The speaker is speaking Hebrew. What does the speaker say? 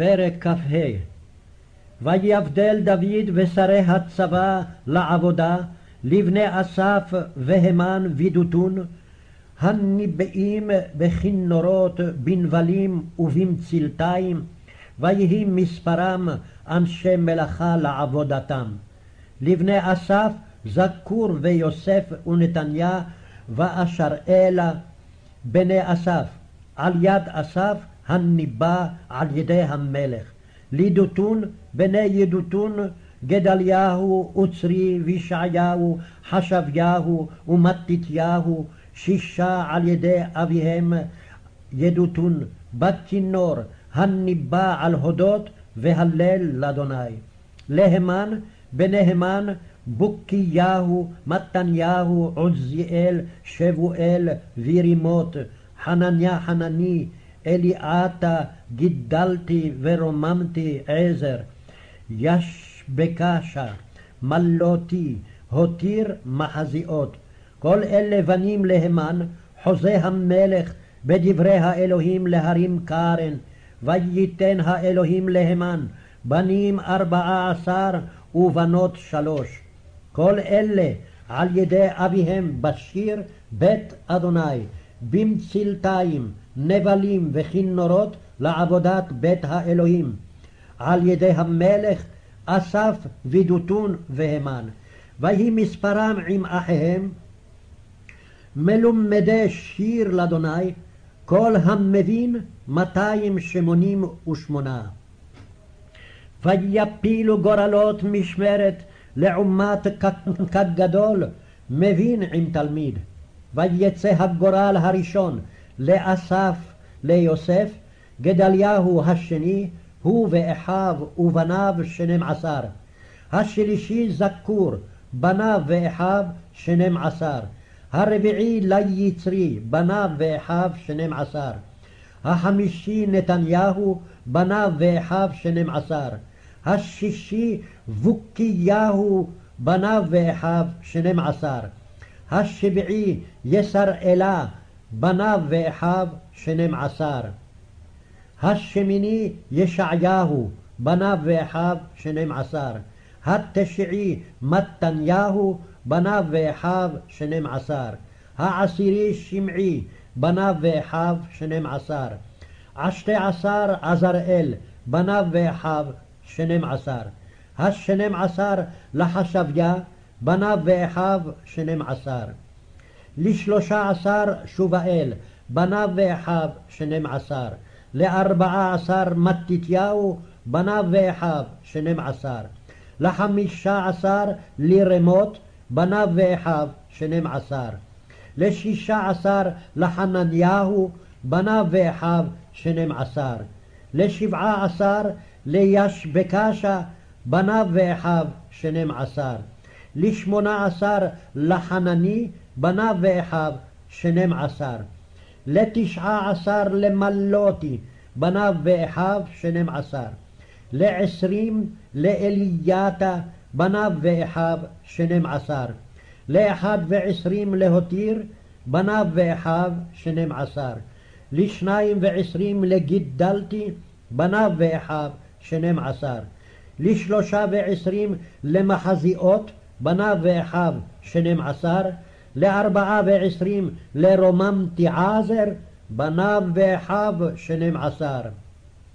פרק כ"ה ויבדל דוד ושרי הצבא לעבודה לבני אסף והמן וידותון הניבאים בכינורות בנבלים ובמצלתיים ויהי מספרם אנשי מלאכה לעבודתם. לבני אסף זכור ויוסף ונתניה ואשראלה בני אסף על יד אסף הניבא על ידי המלך. לידותון בני ידותון גדליהו וצרי וישעיהו חשביהו ומתתיהו שישה על ידי אביהם ידותון בכינור הניבא על הודות והלל לאדוני. להמן בנהמן בוקיהו, מתניהו, עוזיאל, שבואל, וירימות, חנניה חנני, אליעתה, גידלתי ורוממתי עזר, ישבקשה, מלותי, הותיר מחזיאות. כל אלה בנים להמן, חוזה המלך בדברי האלוהים להרים כרן, וייתן האלוהים להמן, בנים ארבעה עשר ובנות שלוש. כל אלה על ידי אביהם בשיר בית אדוני, במצלתיים, נבלים וכינורות לעבודת בית האלוהים. על ידי המלך אסף וידותון והמן. ויהי מספרם עם אחיהם מלומדי שיר לאדוני, כל המבין מאתיים שמונים ושמונה. ויפילו גורלות משמרת לעומת גדול, מבין עם תלמיד. ויצא הגורל הראשון לאסף ליוסף, גדליהו השני, הוא ואחיו ובניו שנים עשר. השלישי זכור, בניו ואחיו שנים עשר. הרביעי ליצרי, בניו ואחיו שנים עשר. החמישי נתניהו, בניו ואחיו שנים עשר. השישי בוקיהו, בניו ואחיו שנים עשר. השביעי יסראלה, בניו ואחיו שנים עשר. השמיני ישעיהו, בניו ואחיו שנים עשר. התשיעי מתניהו, בניו ואחיו שנים עשר. העשירי שמעי, בניו ואחיו שנים עשר. עשתי עשר עזראל, בניו ואחיו שנים עשר. השנים עשר לחשביה, בניו ואחיו שנים עשר. לשלושה עשר שובאל, בניו ואחיו שנים עשר. לארבעה עשר מתתיהו, בניו ואחיו שנים עשר. לחמישה עשר לרמות, בניו ואחיו שנים עשר. לשישה עשר לחנניהו, בניו ואחיו שנים עשר. לשבעה עשר לישבקשה, בניו ואחיו שנים עשר. לשמונה עשר לחנני, בניו ואחיו שנים עשר. לתשעה עשר למלותי, בניו ואחיו שנים עשר. לעשרים לאלייתה, בניו ואחיו שנים עשר. לאחד ועשרים להותיר, בניו ואחיו שנים עשר. לשניים ועשרים לגידלתי, בניו ואחיו שנים עשר. לשלושה ועשרים למחזיאות, בניו ואחיו שנים עשר. לארבעה ועשרים לרוממתי עזר, בניו ואחיו שנים עשר.